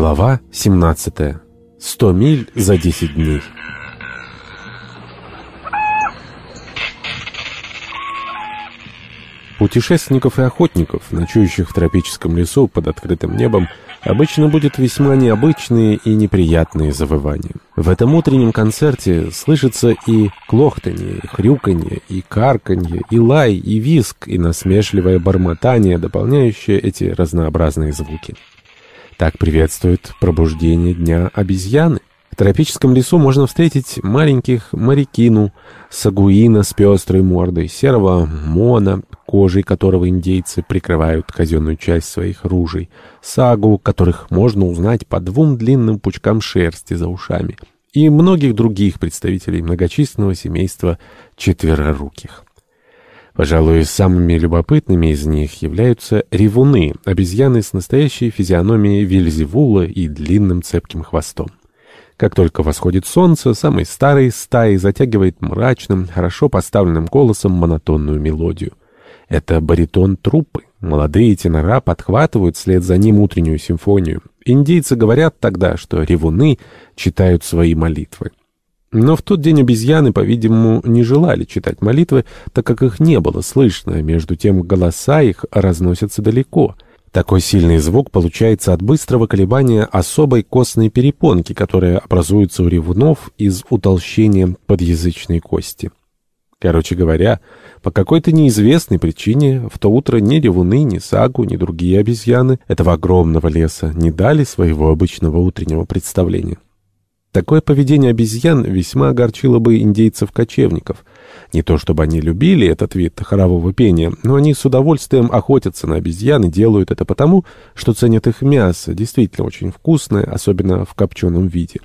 Глава 17. 100 миль за 10 дней. Путешественников и охотников, ночующих в тропическом лесу под открытым небом, обычно будет весьма необычные и неприятные завывания. В этом утреннем концерте слышится и клохтанье, и хрюканье, и карканье, и лай, и виск, и насмешливое бормотание, дополняющее эти разнообразные звуки. Так приветствует пробуждение дня обезьяны. В тропическом лесу можно встретить маленьких марикину, сагуина с пестрой мордой, серого мона, кожей которого индейцы прикрывают казенную часть своих ружей, сагу, которых можно узнать по двум длинным пучкам шерсти за ушами, и многих других представителей многочисленного семейства четвероруких. Пожалуй, самыми любопытными из них являются ревуны, обезьяны с настоящей физиономией Вильзевула и длинным цепким хвостом. Как только восходит солнце, самый старый стаи затягивает мрачным, хорошо поставленным голосом монотонную мелодию. Это баритон труппы. Молодые тенора подхватывают вслед за ним утреннюю симфонию. Индейцы говорят тогда, что ревуны читают свои молитвы. Но в тот день обезьяны, по-видимому, не желали читать молитвы, так как их не было слышно, между тем голоса их разносятся далеко — такой сильный звук получается от быстрого колебания особой костной перепонки, которая образуется у ревунов из утолщения подъязычной кости. Короче говоря, по какой-то неизвестной причине в то утро ни ревуны, ни сагу, ни другие обезьяны этого огромного леса не дали своего обычного утреннего представления. Такое поведение обезьян весьма огорчило бы индейцев-кочевников — не то чтобы они любили этот вид хорового пения, но они с удовольствием охотятся на обезьян и делают это потому, что ценят их мясо, действительно очень вкусное, особенно в копченом виде.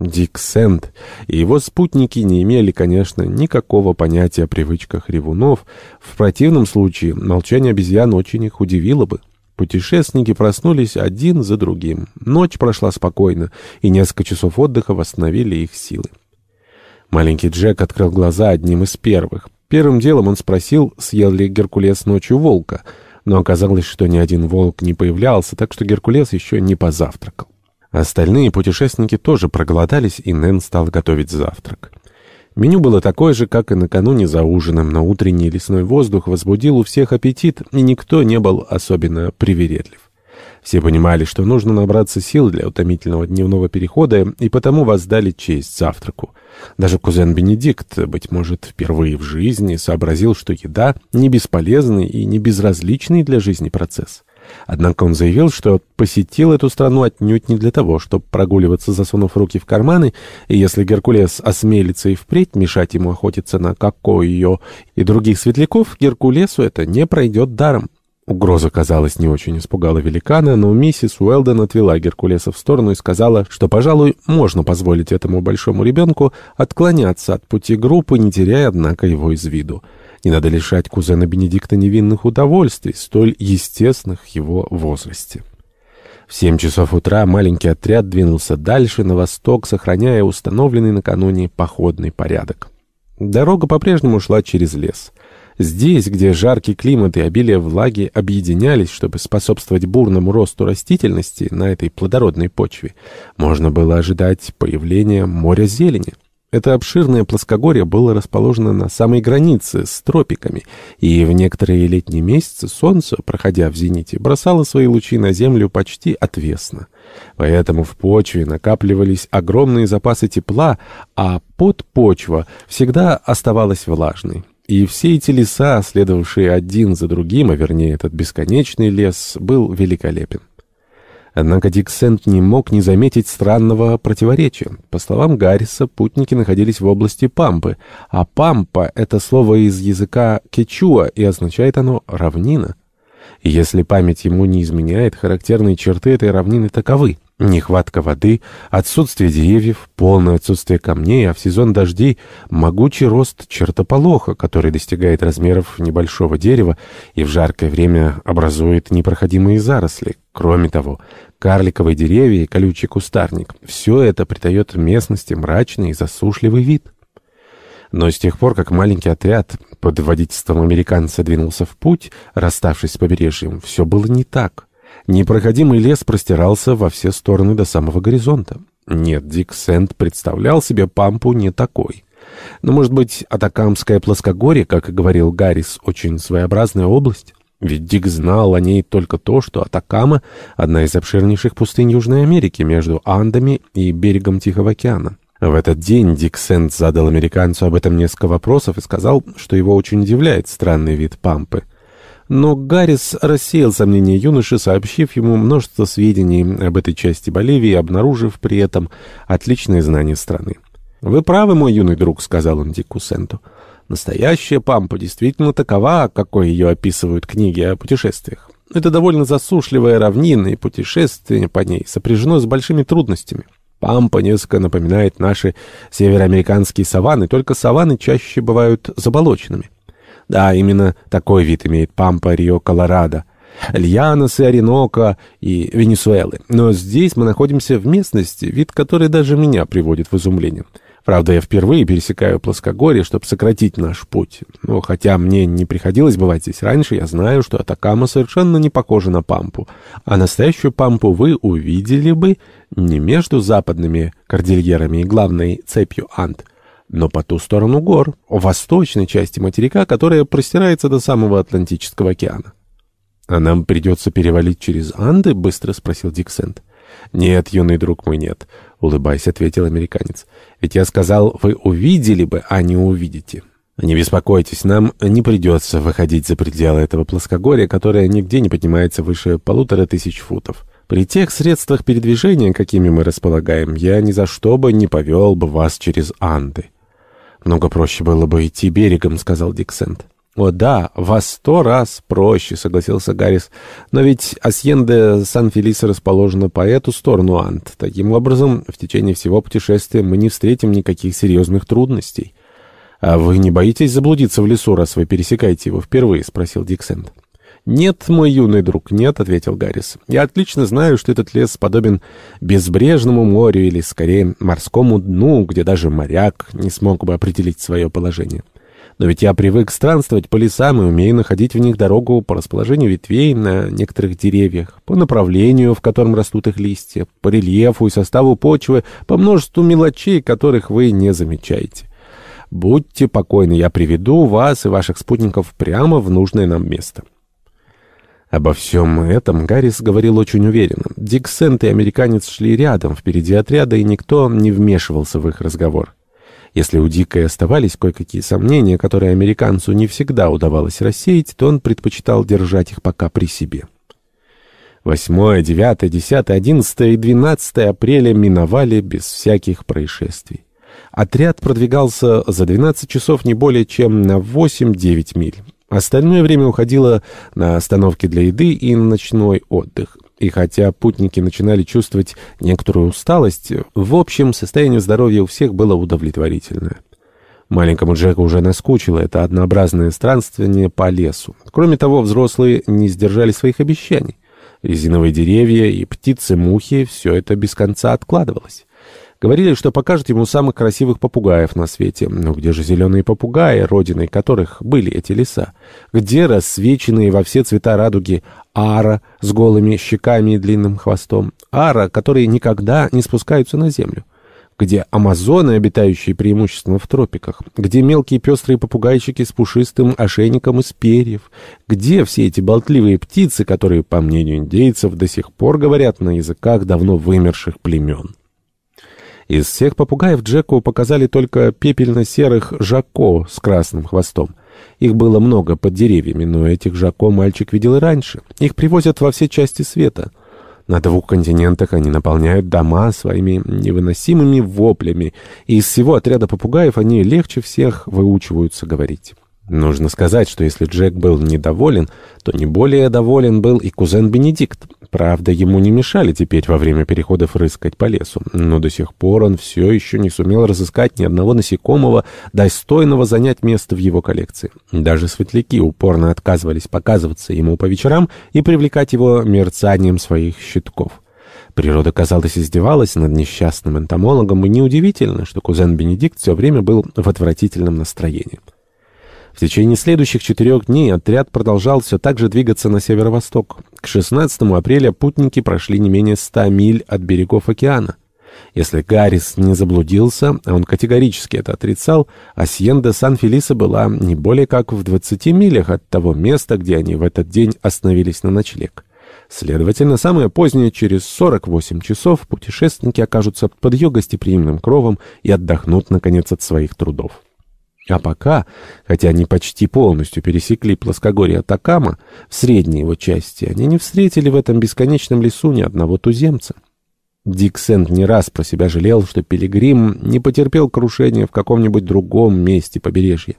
Дик Сент и его спутники не имели, конечно, никакого понятия о привычках ревунов. В противном случае молчание обезьян очень их удивило бы. Путешественники проснулись один за другим. Ночь прошла спокойно, и несколько часов отдыха восстановили их силы. Маленький Джек открыл глаза одним из первых. Первым делом он спросил, съел ли Геркулес ночью волка, но оказалось, что ни один волк не появлялся, так что Геркулес еще не позавтракал. Остальные путешественники тоже проголодались, и Нэн стал готовить завтрак. Меню было такое же, как и накануне за ужином, но утренний лесной воздух возбудил у всех аппетит, и никто не был особенно привередлив. Все понимали, что нужно набраться сил для утомительного дневного перехода, и потому воздали честь завтраку. Даже кузен Бенедикт, быть может, впервые в жизни сообразил, что еда — не бесполезный и не безразличный для жизни процесс. Однако он заявил, что посетил эту страну отнюдь не для того, чтобы прогуливаться, засунув руки в карманы, и если Геркулес осмелится и впредь мешать ему охотиться на Кокойо и других светляков, Геркулесу это не пройдет даром. Угроза, казалось, не очень испугала великана, но миссис Уэлден отвела Геркулеса в сторону и сказала, что, пожалуй, можно позволить этому большому ребенку отклоняться от пути группы, не теряя, однако, его из виду. Не надо лишать кузена Бенедикта невинных удовольствий, столь естественных его возрасте. В семь часов утра маленький отряд двинулся дальше, на восток, сохраняя установленный накануне походный порядок. Дорога по-прежнему шла через лес. Здесь, где жаркий климат и обилие влаги объединялись, чтобы способствовать бурному росту растительности на этой плодородной почве, можно было ожидать появления моря зелени. Это обширное плоскогорье было расположено на самой границе с тропиками, и в некоторые летние месяцы солнце, проходя в зените, бросало свои лучи на землю почти отвесно. Поэтому в почве накапливались огромные запасы тепла, а подпочва всегда оставалась влажной. И все эти леса, следовавшие один за другим, а вернее этот бесконечный лес, был великолепен. Однако Дик Сент не мог не заметить странного противоречия. По словам Гарриса, путники находились в области Пампы, а Пампа — это слово из языка кечуа, и означает оно «равнина». Если память ему не изменяет, характерные черты этой равнины таковы — Нехватка воды, отсутствие деревьев, полное отсутствие камней, а в сезон дождей могучий рост чертополоха, который достигает размеров небольшого дерева и в жаркое время образует непроходимые заросли. Кроме того, карликовые деревья и колючий кустарник — все это придает местности мрачный и засушливый вид. Но с тех пор, как маленький отряд под водительством американца двинулся в путь, расставшись с побережьем, все было не так. Непроходимый лес простирался во все стороны до самого горизонта. Нет, Дик Сент представлял себе Пампу не такой. Но, может быть, Атакамское плоскогорье, как и говорил Гаррис, очень своеобразная область? Ведь Дик знал о ней только то, что Атакама — одна из обширнейших пустынь Южной Америки между Андами и берегом Тихого океана. В этот день Дик Сент задал американцу об этом несколько вопросов и сказал, что его очень удивляет странный вид пампы. Но Гаррис рассеял сомнения юноши, сообщив ему множество сведений об этой части Боливии, обнаружив при этом отличные знания страны. «Вы правы, мой юный друг», — сказал он Дику Сенту. Настоящая пампа действительно такова, какой ее описывают книги о путешествиях. Это довольно засушливая равнина, и путешествие по ней сопряжено с большими трудностями. Пампа несколько напоминает наши североамериканские саванны, только саванны чаще бывают заболоченными. Да, именно такой вид имеет пампа Рио-Колорадо, Льяносы, Оренока и Венесуэлы. Но здесь мы находимся в местности, вид которой даже меня приводит в изумление. Правда, я впервые пересекаю плоскогорье, чтобы сократить наш путь. Но хотя мне не приходилось бывать здесь раньше, я знаю, что Атакама совершенно не похожа на Пампу. А настоящую Пампу вы увидели бы не между западными кордильерами и главной цепью Анд, но по ту сторону гор, в восточной части материка, которая простирается до самого Атлантического океана. «А нам придется перевалить через Анды?» — быстро спросил Диксент. «Нет, юный друг мой, нет», — улыбаясь, ответил американец. «Ведь я сказал, вы увидели бы, а не увидите». «Не беспокойтесь, нам не придется выходить за пределы этого плоскогорья, которое нигде не поднимается выше полутора тысяч футов. При тех средствах передвижения, какими мы располагаем, я ни за что бы не повел бы вас через Анды». «Много проще было бы идти берегом», — сказал Диксент. «О да, во сто раз проще», — согласился Гаррис. «Но ведь Асьенде Сан-Фелис расположена по эту сторону Ант. Таким образом, в течение всего путешествия мы не встретим никаких серьезных трудностей». «А вы не боитесь заблудиться в лесу, раз вы пересекаете его впервые?» — спросил Диксент. «Нет, мой юный друг, нет», — ответил Гаррис. «Я отлично знаю, что этот лес подобен безбрежному морю или, скорее, морскому дну, где даже моряк не смог бы определить свое положение». Но ведь я привык странствовать по лесам и умею находить в них дорогу по расположению ветвей на некоторых деревьях, по направлению, в котором растут их листья, по рельефу и составу почвы, по множеству мелочей, которых вы не замечаете. Будьте покойны, я приведу вас и ваших спутников прямо в нужное нам место. Обо всем этом Гаррис говорил очень уверенно. Дик Сент и американец шли рядом, впереди отряда, и никто не вмешивался в их разговор. Если у Дика и оставались кое-какие сомнения, которые американцу не всегда удавалось рассеять, то он предпочитал держать их пока при себе. 8, 9, 10, 11 и 12 апреля миновали без всяких происшествий. Отряд продвигался за 12 часов не более чем на 8-9 миль. Остальное время уходило на остановки для еды и на ночной отдых. И хотя путники начинали чувствовать некоторую усталость, в общем, состояние здоровья у всех было удовлетворительное. Маленькому Джеку уже наскучило это однообразное странствование по лесу. Кроме того, взрослые не сдержали своих обещаний. Резиновые деревья и птицы-мухи — все это без конца откладывалось. Говорили, что покажут ему самых красивых попугаев на свете. Но где же зеленые попугаи, родиной которых были эти леса? Где рассвеченные во все цвета радуги ара с голыми щеками и длинным хвостом? Ара, которые никогда не спускаются на землю? Где амазоны, обитающие преимущественно в тропиках? Где мелкие пестрые попугайчики с пушистым ошейником из перьев? Где все эти болтливые птицы, которые, по мнению индейцев, до сих пор говорят на языках давно вымерших племен? Из всех попугаев Джеку показали только пепельно-серых жако с красным хвостом. Их было много под деревьями, но этих жако мальчик видел и раньше. Их привозят во все части света. На двух континентах они наполняют дома своими невыносимыми воплями, и из всего отряда попугаев они легче всех выучиваются говорить. Нужно сказать, что если Джек был недоволен, то не более доволен был и кузен Бенедикт. Правда, ему не мешали теперь во время переходов рыскать по лесу, но до сих пор он все еще не сумел разыскать ни одного насекомого, достойного занять место в его коллекции. Даже светляки упорно отказывались показываться ему по вечерам и привлекать его мерцанием своих щитков. Природа, казалось, издевалась над несчастным энтомологом, и неудивительно, что кузен Бенедикт все время был в отвратительном настроении. В течение следующих четырех дней отряд продолжал все так же двигаться на северо-восток. К 16 апреля путники прошли не менее 100 миль от берегов океана. Если Гаррис не заблудился, а он категорически это отрицал, Асьенда Сан-Фелиса была не более как в 20 милях от того места, где они в этот день остановились на ночлег. Следовательно, самое позднее, через 48 часов, путешественники окажутся под ее гостеприимным кровом и отдохнут, наконец, от своих трудов. А пока, хотя они почти полностью пересекли плоскогорье Атакама, в средней его части, они не встретили в этом бесконечном лесу ни одного туземца. Дик Сент не раз про себя жалел, что Пилигрим не потерпел крушения в каком-нибудь другом месте побережья.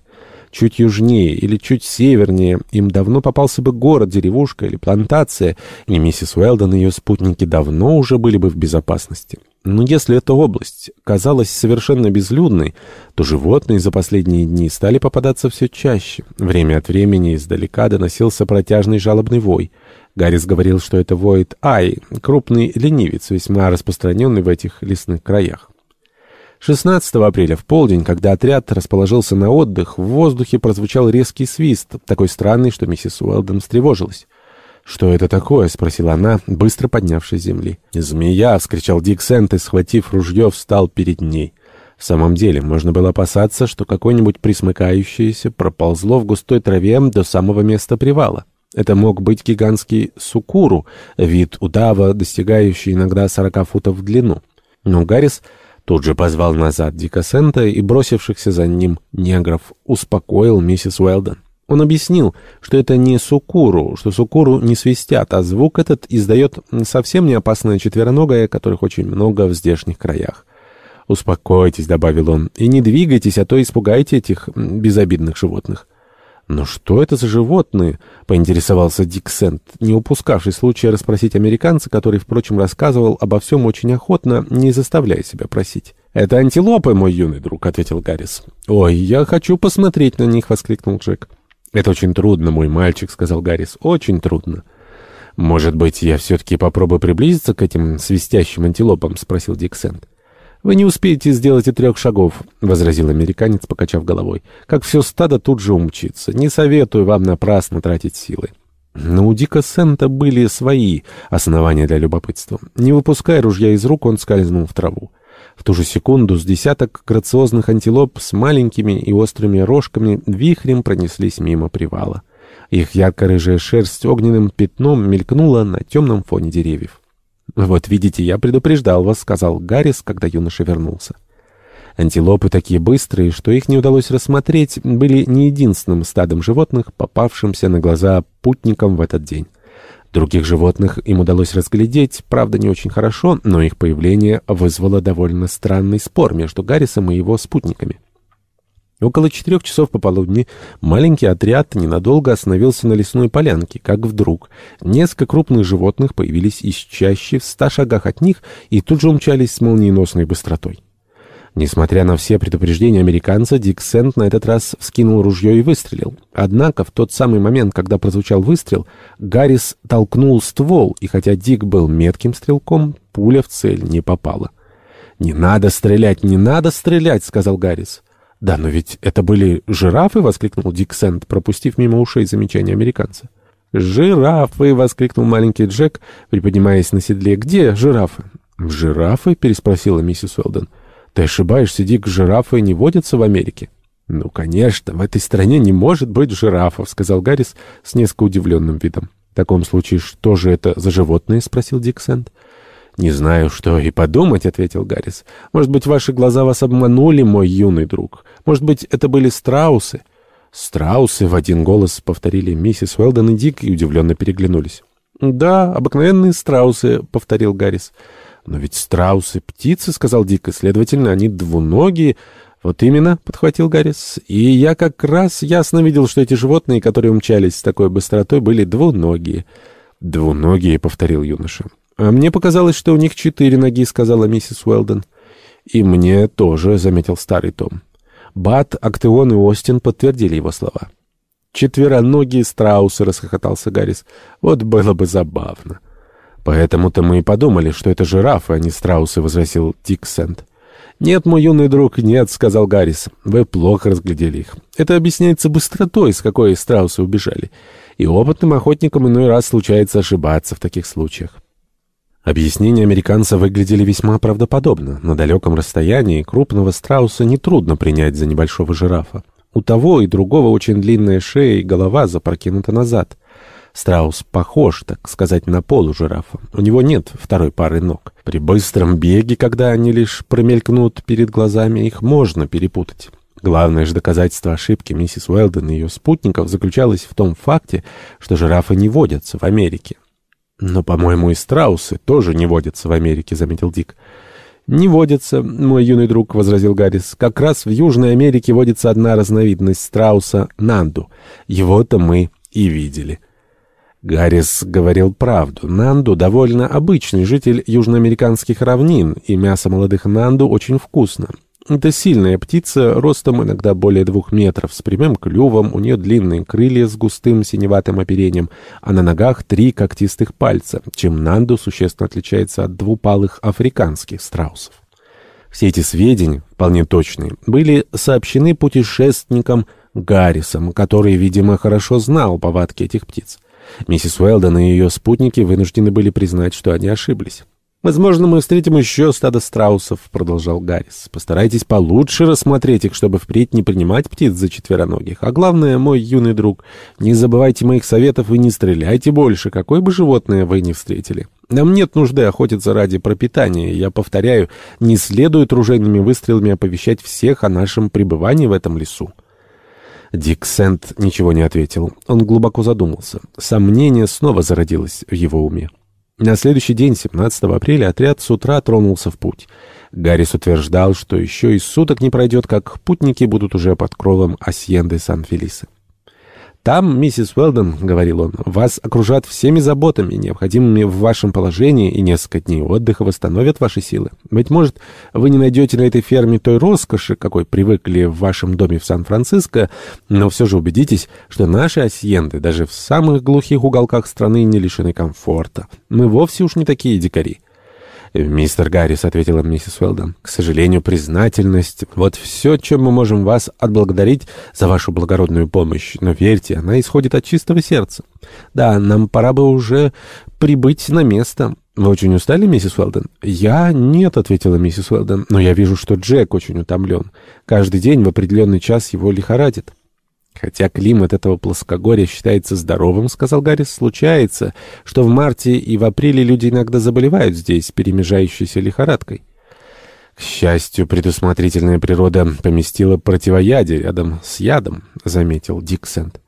Чуть южнее или чуть севернее им давно попался бы город, деревушка или плантация, и миссис Уэлдон и ее спутники давно уже были бы в безопасности. Но если эта область казалась совершенно безлюдной, то животные за последние дни стали попадаться все чаще. Время от времени издалека доносился протяжный жалобный вой. Гаррис говорил, что это воет Ай, крупный ленивец, весьма распространенный в этих лесных краях. 16 апреля в полдень, когда отряд расположился на отдых, в воздухе прозвучал резкий свист, такой странный, что миссис Уэлдон встревожилась. «Что это такое?» — спросила она, быстро поднявшись с земли. «Змея!» — вскричал Дик Сент и, схватив ружье, встал перед ней. В самом деле, можно было опасаться, что какое-нибудь присмыкающееся проползло в густой траве до самого места привала. Это мог быть гигантский сукуру, вид удава, достигающий иногда сорока футов в длину. Но Гаррис Тут же позвал назад Дика Сента и бросившихся за ним негров успокоил миссис Уэлдон. Он объяснил, что это не сукуру, что сукуру не свистят, а звук этот издает совсем не опасное четвероногое, которых очень много в здешних краях. «Успокойтесь», — добавил он, — «и не двигайтесь, а то испугайте этих безобидных животных». «Но что это за животные?» — поинтересовался Дик Сент, не упускавший случая расспросить американца, который, впрочем, рассказывал обо всем очень охотно, не заставляя себя просить. «Это антилопы, мой юный друг», — ответил Гаррис. «Ой, я хочу посмотреть на них», — воскликнул Джек. «Это очень трудно, мой мальчик», — сказал Гаррис. «Очень трудно». «Может быть, я все-таки попробую приблизиться к этим свистящим антилопам?» — спросил Дик Сент. «Вы не успеете сделать и трех шагов», — возразил американец, покачав головой. «Как все стадо тут же умчится. Не советую вам напрасно тратить силы». Но у Дика Сента были свои основания для любопытства. Не выпуская ружья из рук, он скользнул в траву. В ту же секунду с десяток грациозных антилоп с маленькими и острыми рожками вихрем пронеслись мимо привала. Их ярко-рыжая шерсть огненным пятном мелькнула на темном фоне деревьев. «Вот видите, я предупреждал вас», — сказал Гаррис, когда юноша вернулся. Антилопы такие быстрые, что их не удалось рассмотреть, были не единственным стадом животных, попавшимся на глаза путникам в этот день. Других животных им удалось разглядеть, правда, не очень хорошо, но их появление вызвало довольно странный спор между Гаррисом и его спутниками. Около четырех часов пополудни маленький отряд ненадолго остановился на лесной полянке, как вдруг несколько крупных животных появились из чащи в ста шагах от них и тут же умчались с молниеносной быстротой. Несмотря на все предупреждения американца, Дик Сент на этот раз вскинул ружье и выстрелил. Однако в тот самый момент, когда прозвучал выстрел, Гаррис толкнул ствол, и хотя Дик был метким стрелком, пуля в цель не попала. «Не надо стрелять, не надо стрелять!» — сказал Гаррис. «Да, но ведь это были жирафы!» — воскликнул Дик Сент, пропустив мимо ушей замечание американца. «Жирафы!» — воскликнул маленький Джек, приподнимаясь на седле. «Где жирафы?» «Жирафы?» — переспросила миссис Уэлден. «Ты ошибаешься, Дик, жирафы не водятся в Америке». «Ну, конечно, в этой стране не может быть жирафов», — сказал Гаррис с несколько удивленным видом. «В таком случае, что же это за животные?» — спросил Дик Сент. «Не знаю, что и подумать», — ответил Гаррис. «Может быть, ваши глаза вас обманули, мой юный друг? Может быть, это были страусы?» «Страусы!» — в один голос повторили миссис Уэлдон и Дик и удивленно переглянулись. «Да, обыкновенные страусы», — повторил Гаррис. «Но ведь страусы — птицы», — сказал Дик, — следовательно, они двуногие. «Вот именно», — подхватил Гаррис. «И я как раз ясно видел, что эти животные, которые умчались с такой быстротой, были двуногие». «Двуногие», — повторил юноша. «А мне показалось, что у них четыре ноги», — сказала миссис Уэлден. «И мне тоже», — заметил старый Том. Бат, Актеон и Остин подтвердили его слова. «Четвероногие страусы», — расхохотался Гаррис. «Вот было бы забавно». «Поэтому-то мы и подумали, что это жирафы, а не страусы», — возразил Дик Сент. «Нет, мой юный друг, нет», — сказал Гаррис. «Вы плохо разглядели их. Это объясняется быстротой, с какой страусы убежали. И опытным охотникам иной раз случается ошибаться в таких случаях». Объяснения американца выглядели весьма правдоподобно. На далеком расстоянии крупного страуса нетрудно принять за небольшого жирафа. У того и другого очень длинная шея и голова запрокинута назад. Страус похож, так сказать, на полу жирафа. У него нет второй пары ног. При быстром беге, когда они лишь промелькнут перед глазами, их можно перепутать. Главное же доказательство ошибки миссис Уэлден и ее спутников заключалось в том факте, что жирафы не водятся в Америке. «Но, по-моему, и страусы тоже не водятся в Америке», — заметил Дик. «Не водятся, мой юный друг», — возразил Гаррис. «Как раз в Южной Америке водится одна разновидность страуса — нанду. Его-то мы и видели». Гаррис говорил правду. Нанду довольно обычный житель южноамериканских равнин, и мясо молодых нанду очень вкусно. Это сильная птица, ростом иногда более двух метров, с прямым клювом, у нее длинные крылья с густым синеватым оперением, а на ногах три когтистых пальца, чем нанду существенно отличается от двупалых африканских страусов. Все эти сведения, вполне точные, были сообщены путешественникам Гаррисом, который, видимо, хорошо знал повадки этих птиц. Миссис Уэлдон и ее спутники вынуждены были признать, что они ошиблись. «Возможно, мы встретим еще стадо страусов», — продолжал Гаррис. «Постарайтесь получше рассмотреть их, чтобы впредь не принимать птиц за четвероногих. А главное, мой юный друг, не забывайте моих советов и не стреляйте больше, какое бы животное вы ни встретили. Нам нет нужды охотиться ради пропитания. Я повторяю, не следует ружейными выстрелами оповещать всех о нашем пребывании в этом лесу». Дик Сент ничего не ответил. Он глубоко задумался. Сомнение снова зародилось в его уме. На следующий день, 17 апреля, отряд с утра тронулся в путь. Гаррис утверждал, что еще и суток не пройдет, как путники будут уже под кровом Асьенды Сан-Фелисы. «Там, миссис Уэлдон, — говорил он, — вас окружат всеми заботами, необходимыми в вашем положении, и несколько дней отдыха восстановят ваши силы. Быть может, вы не найдете на этой ферме той роскоши, какой привыкли в вашем доме в Сан-Франциско, но все же убедитесь, что наши асьенды даже в самых глухих уголках страны не лишены комфорта. Мы вовсе уж не такие дикари». «Мистер Гаррис», — ответила миссис Уэлдон, — «к сожалению, признательность — вот все, чем мы можем вас отблагодарить за вашу благородную помощь. Но верьте, она исходит от чистого сердца. Да, нам пора бы уже прибыть на место». «Вы очень устали, миссис Уэлдон?» «Я нет», — ответила миссис Уэлдон, — «но я вижу, что Джек очень утомлен. Каждый день в определенный час его лихорадит». Хотя климат этого плоскогорья считается здоровым, сказал Гаррис, случается, что в марте и в апреле люди иногда заболевают здесь, перемежающейся лихорадкой. К счастью, предусмотрительная природа поместила противоядие рядом с ядом, заметил Диксент.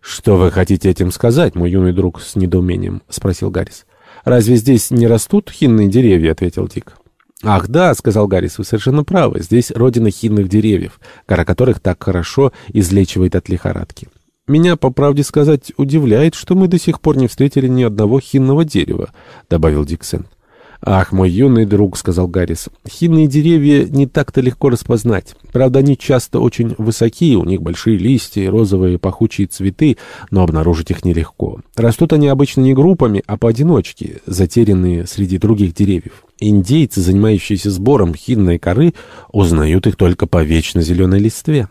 Что вы хотите этим сказать, мой юный друг, с недоумением, спросил Гаррис. Разве здесь не растут хинные деревья, ответил Дик. «Ах да», — сказал Гаррис, — «вы совершенно правы. Здесь родина хинных деревьев, кора которых так хорошо излечивает от лихорадки. Меня, по правде сказать, удивляет, что мы до сих пор не встретили ни одного хинного дерева», — добавил Диксен. «Ах, мой юный друг», — сказал Гаррис, — «хинные деревья не так-то легко распознать. Правда, они часто очень высокие, у них большие листья, розовые пахучие цветы, но обнаружить их нелегко. Растут они обычно не группами, а поодиночке, затерянные среди других деревьев. Индейцы, занимающиеся сбором хинной коры, узнают их только по вечно зеленой листве».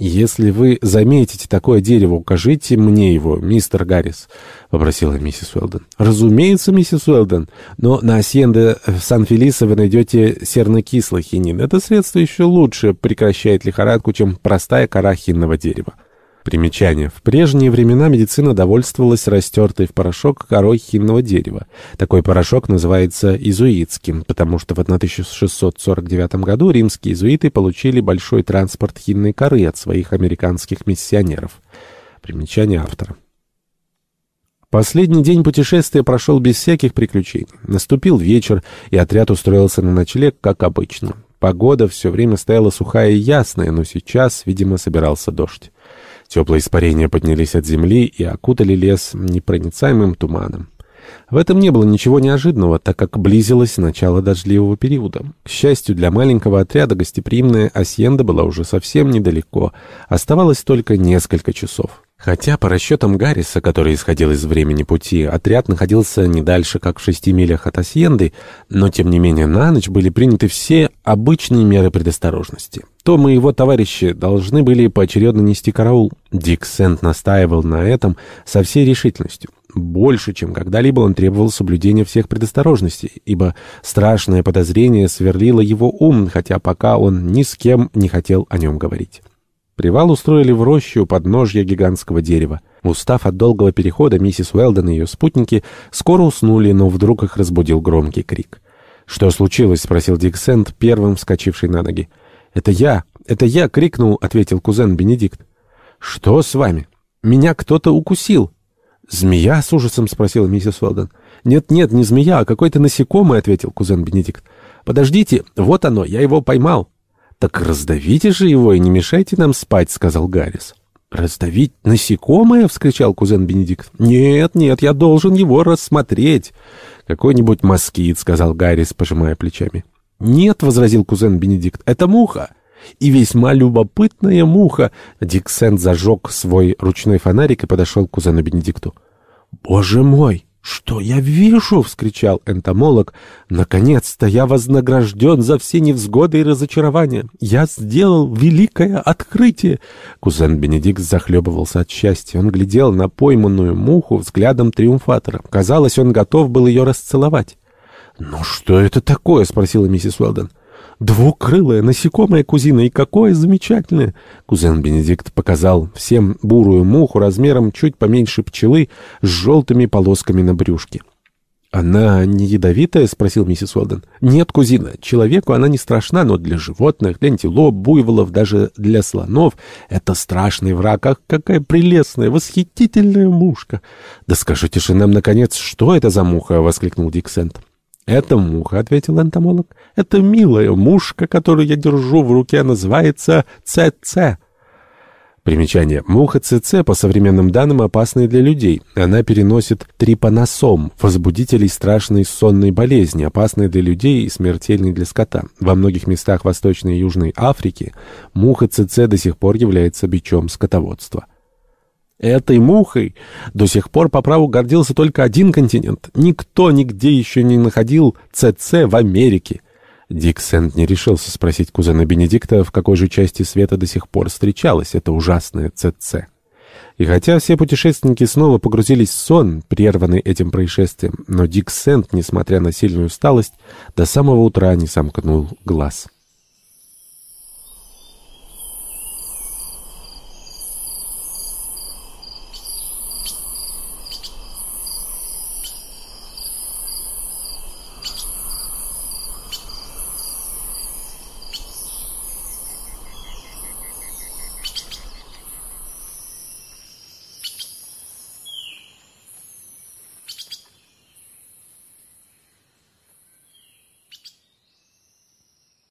«Если вы заметите такое дерево, укажите мне его, мистер Гаррис», — попросила миссис Уэлден. «Разумеется, миссис Уэлден, но на Асьенде Сан-Фелиса вы найдете серно-кислый хинин. Это средство еще лучше прекращает лихорадку, чем простая кора хинного дерева». Примечание. В прежние времена медицина довольствовалась растертой в порошок корой хинного дерева. Такой порошок называется изуитским, потому что в 1649 году римские изуиты получили большой транспорт хинной коры от своих американских миссионеров. Примечание автора. Последний день путешествия прошел без всяких приключений. Наступил вечер, и отряд устроился на ночлег, как обычно. Погода все время стояла сухая и ясная, но сейчас, видимо, собирался дождь. Теплые испарения поднялись от земли и окутали лес непроницаемым туманом. В этом не было ничего неожиданного, так как близилось начало дождливого периода. К счастью для маленького отряда, гостеприимная Асьенда была уже совсем недалеко. Оставалось только несколько часов. Хотя, по расчетам Гарриса, который исходил из времени пути, отряд находился не дальше, как в шести милях от Асьенды, но, тем не менее, на ночь были приняты все обычные меры предосторожности. Том и его товарищи должны были поочередно нести караул. Дик Сент настаивал на этом со всей решительностью. Больше, чем когда-либо он требовал соблюдения всех предосторожностей, ибо страшное подозрение сверлило его ум, хотя пока он ни с кем не хотел о нем говорить. Привал устроили в рощу подножья гигантского дерева. Устав от долгого перехода, миссис Уэлден и ее спутники скоро уснули, но вдруг их разбудил громкий крик. «Что случилось?» — спросил Дик Сент, первым вскочивший на ноги. «Это я! Это я!» — крикнул, — ответил кузен Бенедикт. «Что с вами? Меня кто-то укусил!» «Змея?» — с ужасом спросила миссис Уэлден. «Нет-нет, не змея, а какой-то насекомый», — ответил кузен Бенедикт. «Подождите, вот оно, я его поймал». «Так раздавите же его и не мешайте нам спать», — сказал Гаррис. «Раздавить насекомое?» — вскричал кузен Бенедикт. «Нет, нет, я должен его рассмотреть». «Какой-нибудь москит», — сказал Гаррис, пожимая плечами. «Нет», — возразил кузен Бенедикт, — «это муха». И весьма любопытная муха. Диксент зажег свой ручной фонарик и подошел к кузену Бенедикту. «Боже мой!» «Что я вижу?» — вскричал энтомолог. «Наконец-то я вознагражден за все невзгоды и разочарования. Я сделал великое открытие!» Кузен Бенедикт захлебывался от счастья. Он глядел на пойманную муху взглядом триумфатора. Казалось, он готов был ее расцеловать. «Ну что это такое?» — спросила миссис Уэлден. Двукрылая, насекомая кузина, и какое замечательное! Кузен Бенедикт показал всем бурую муху размером чуть поменьше пчелы с желтыми полосками на брюшке. «Она не ядовитая?» — спросил миссис Уэлден. «Нет, кузина, человеку она не страшна, но для животных, для антилоп, буйволов, даже для слонов это страшный враг. Ах, какая прелестная, восхитительная мушка!» «Да скажите же нам, наконец, что это за муха?» — воскликнул Диксент. «Это муха», — ответил энтомолог. «Это милая мушка, которую я держу в руке, называется ЦЦ». Примечание. Муха ЦЦ, по современным данным, опасная для людей. Она переносит трипаносом, возбудителей страшной сонной болезни, опасной для людей и смертельной для скота. Во многих местах Восточной и Южной Африки муха ЦЦ до сих пор является бичом скотоводства. Этой мухой до сих пор по праву гордился только один континент. Никто нигде еще не находил ЦЦ в Америке. Дик Сент не решился спросить кузена Бенедикта, в какой же части света до сих пор встречалась эта ужасная ЦЦ. И хотя все путешественники снова погрузились в сон, прерванный этим происшествием, но Дик Сент, несмотря на сильную усталость, до самого утра не сомкнул глаз.